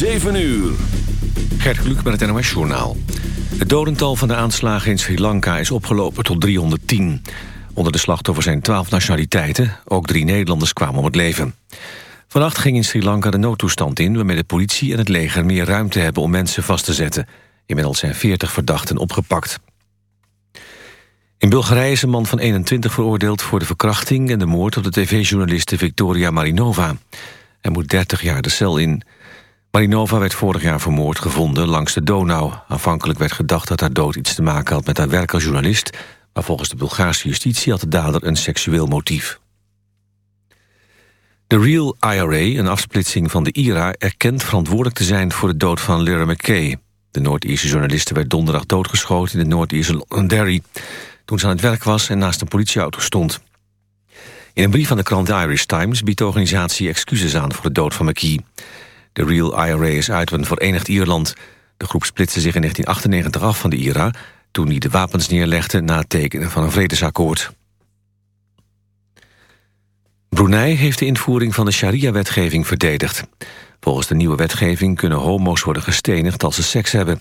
7 uur. Gert Kluk met het NOS Journaal. Het dodental van de aanslagen in Sri Lanka is opgelopen tot 310. Onder de slachtoffers zijn 12 nationaliteiten. Ook drie Nederlanders kwamen om het leven. Vannacht ging in Sri Lanka de noodtoestand in... waarmee de politie en het leger meer ruimte hebben om mensen vast te zetten. Inmiddels zijn 40 verdachten opgepakt. In Bulgarije is een man van 21 veroordeeld voor de verkrachting... en de moord op de tv-journaliste Victoria Marinova. Hij moet 30 jaar de cel in. Marinova werd vorig jaar vermoord gevonden langs de Donau. Aanvankelijk werd gedacht dat haar dood iets te maken had met haar werk als journalist... maar volgens de Bulgaarse justitie had de dader een seksueel motief. De Real IRA, een afsplitsing van de IRA... erkent verantwoordelijk te zijn voor de dood van Lyra McKay. De Noord-Ierse journaliste werd donderdag doodgeschoten in de Noord-Ierse Londonderry... toen ze aan het werk was en naast een politieauto stond. In een brief aan de krant Irish Times biedt de organisatie excuses aan voor de dood van McKee. De Real IRA is uit een Verenigd Ierland. De groep splitste zich in 1998 af van de IRA... toen hij de wapens neerlegde na het tekenen van een vredesakkoord. Brunei heeft de invoering van de sharia-wetgeving verdedigd. Volgens de nieuwe wetgeving kunnen homo's worden gestenigd als ze seks hebben.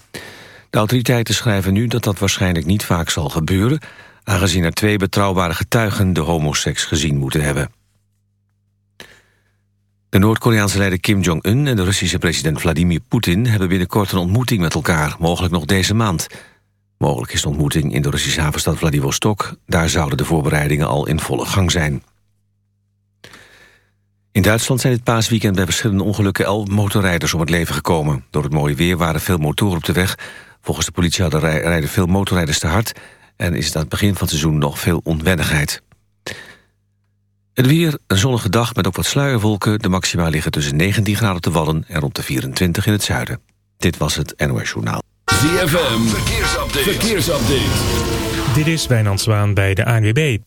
De autoriteiten schrijven nu dat dat waarschijnlijk niet vaak zal gebeuren... aangezien er twee betrouwbare getuigen de homoseks gezien moeten hebben. De Noord-Koreaanse leider Kim Jong-un en de Russische president Vladimir Poetin... hebben binnenkort een ontmoeting met elkaar, mogelijk nog deze maand. Mogelijk is de ontmoeting in de Russische havenstad Vladivostok. Daar zouden de voorbereidingen al in volle gang zijn. In Duitsland zijn dit paasweekend bij verschillende ongelukken elf motorrijders om het leven gekomen. Door het mooie weer waren veel motoren op de weg. Volgens de politie hadden rijden veel motorrijders te hard... en is het aan het begin van het seizoen nog veel onwennigheid. Het weer, een zonnige dag met ook wat sluierwolken. De maxima liggen tussen 19 graden op de Wallen en rond de 24 in het zuiden. Dit was het NOS Journaal. ZFM, verkeersupdate. verkeersupdate. Dit is Wijnand Zwaan bij de ANWB.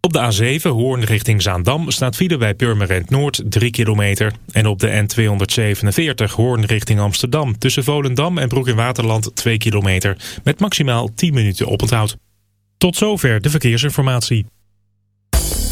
Op de A7 Hoorn richting Zaandam staat file bij Purmerend Noord 3 kilometer. En op de N247 Hoorn richting Amsterdam tussen Volendam en Broek in Waterland 2 kilometer. Met maximaal 10 minuten oponthoud. Tot zover de verkeersinformatie.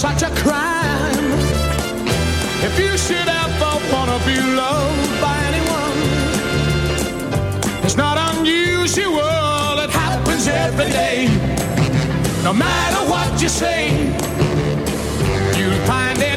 such a crime. If you should ever wanna be loved by anyone, it's not unusual. It happens every day. No matter what you say, you'll find it.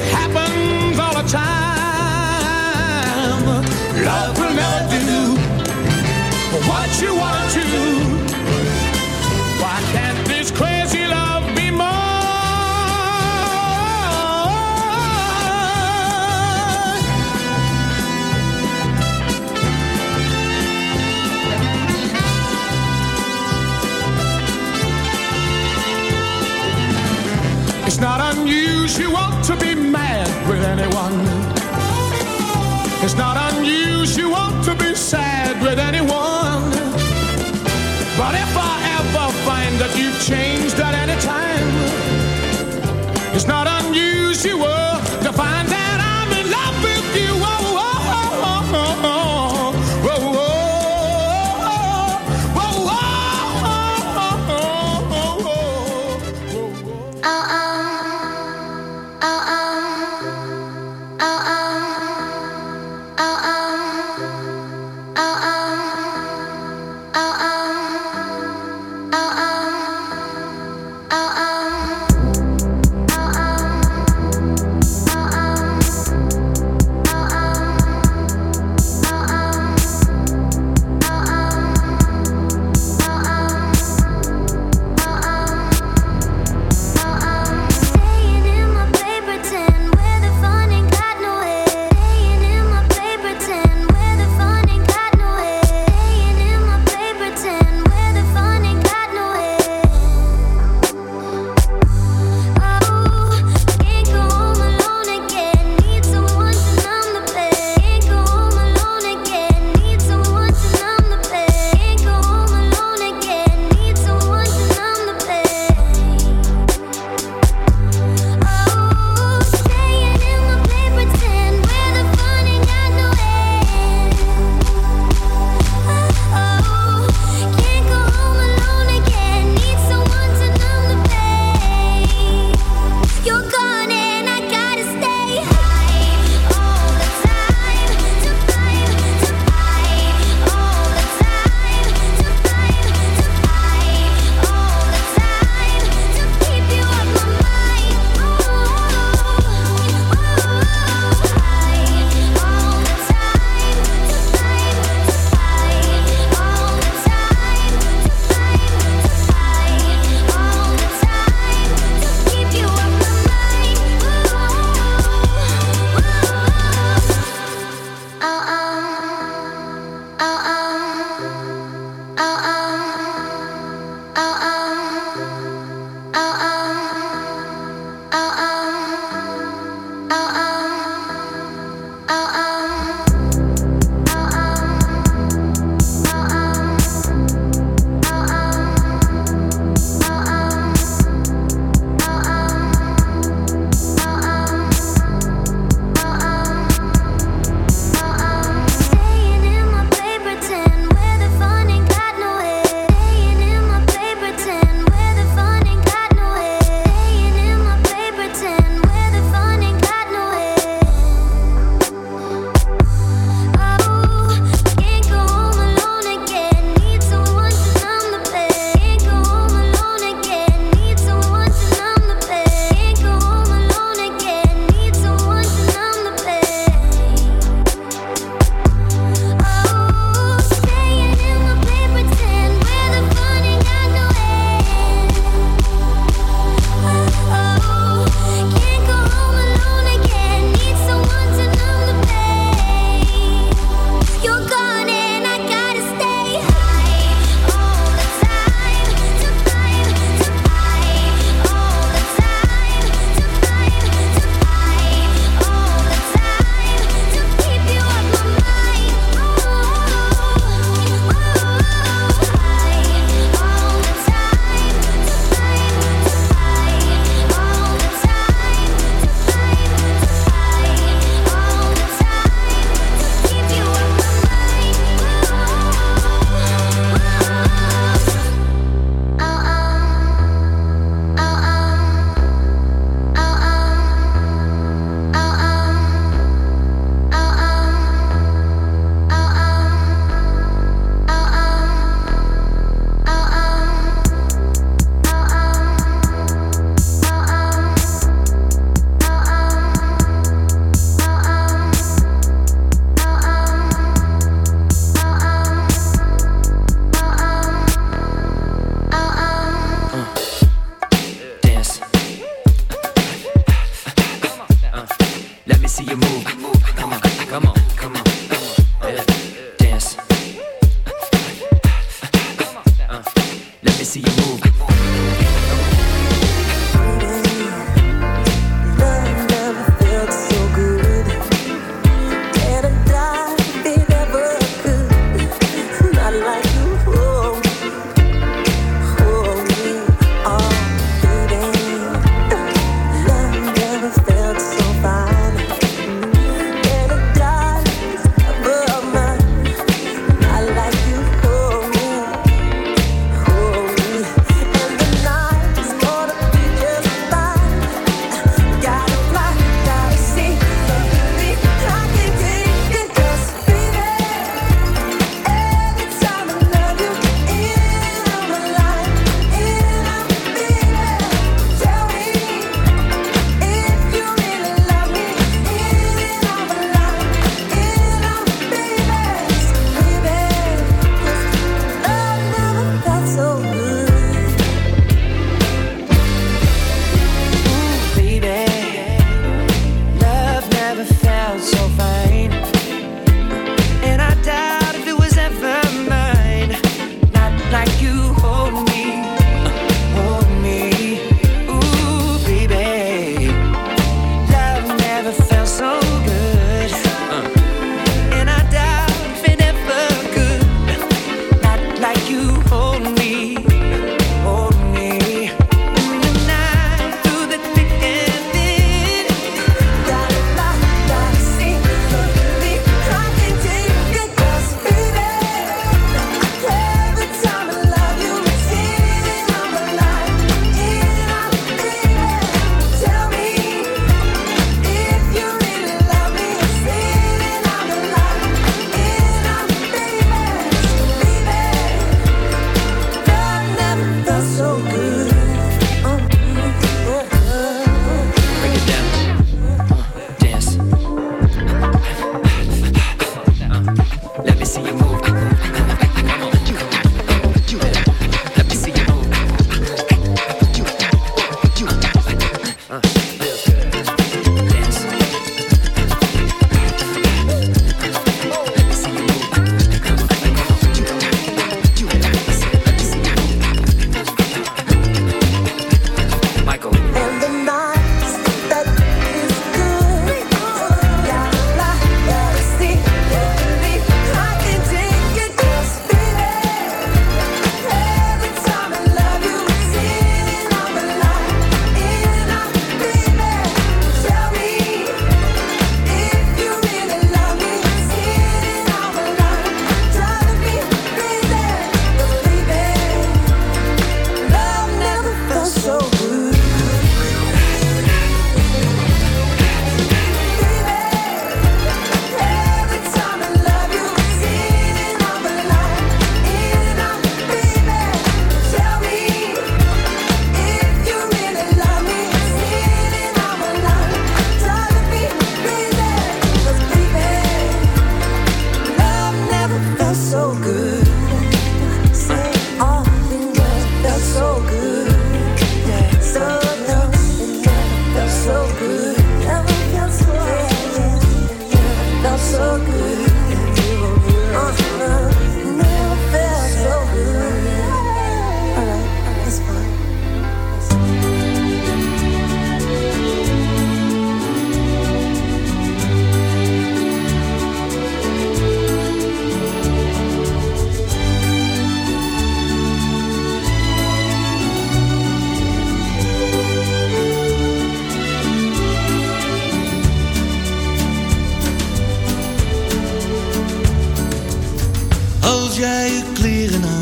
Jij je kleren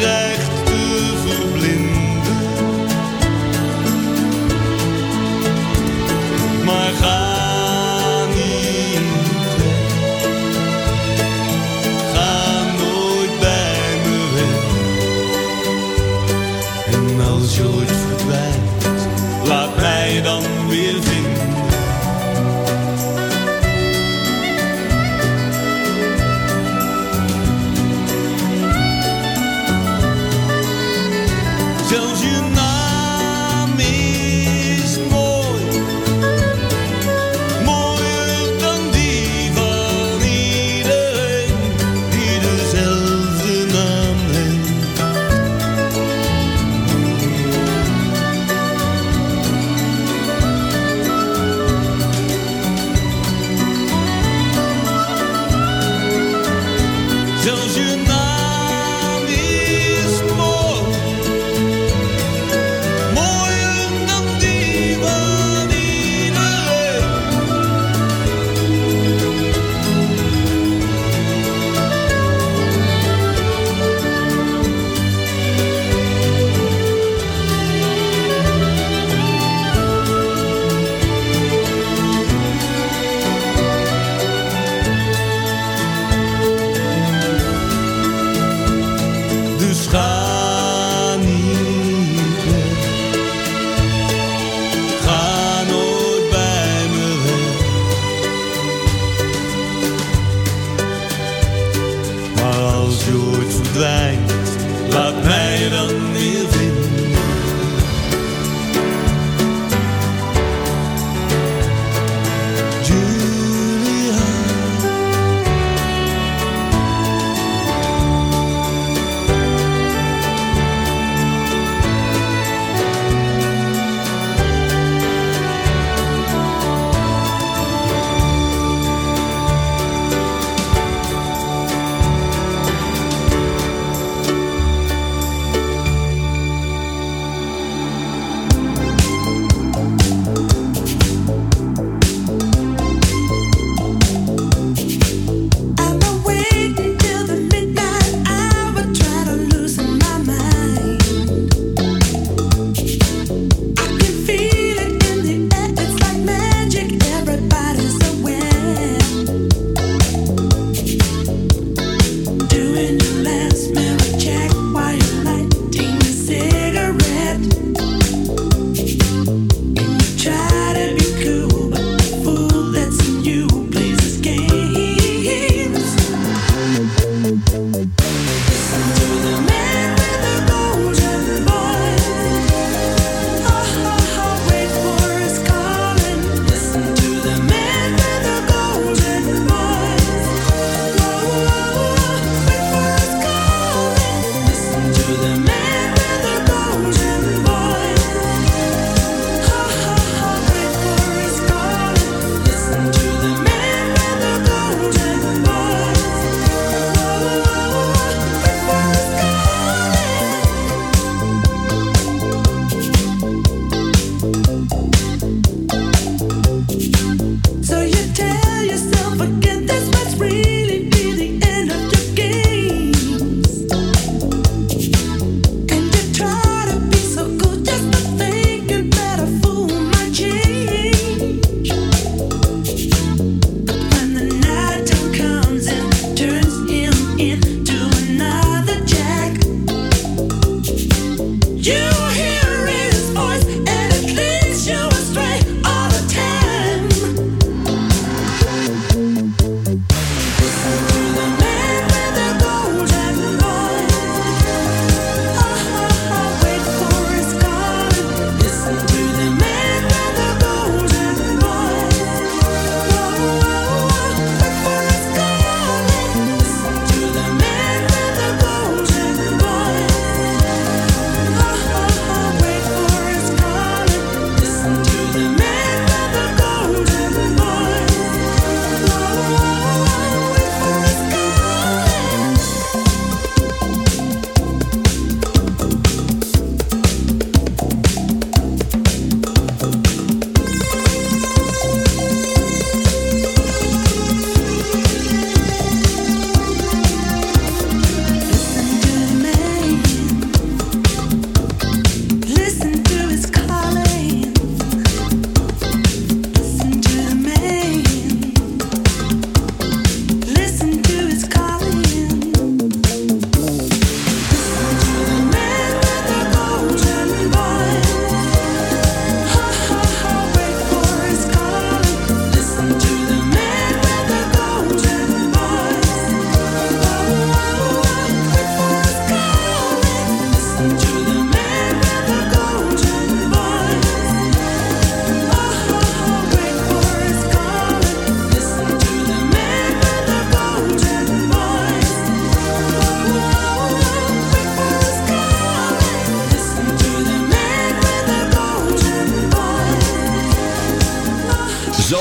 dreigt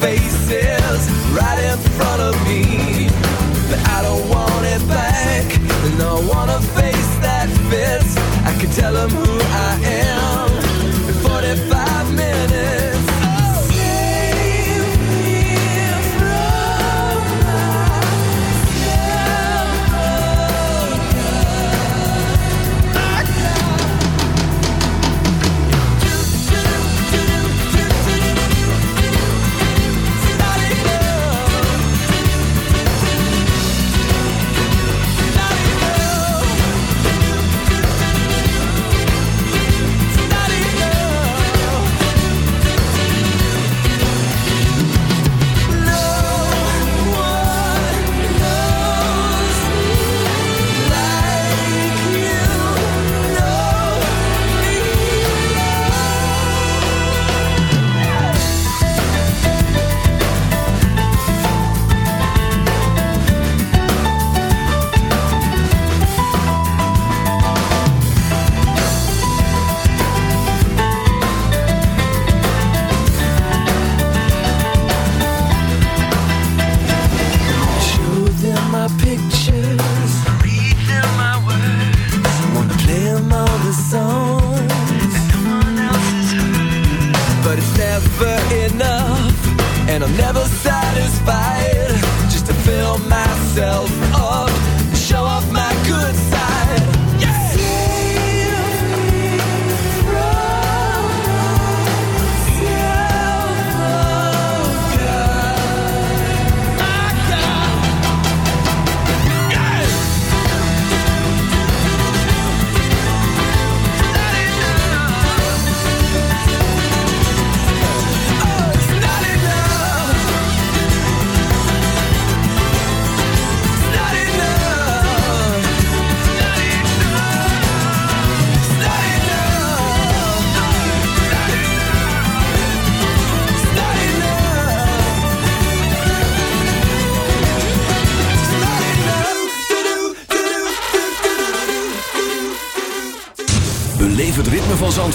face.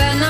gana.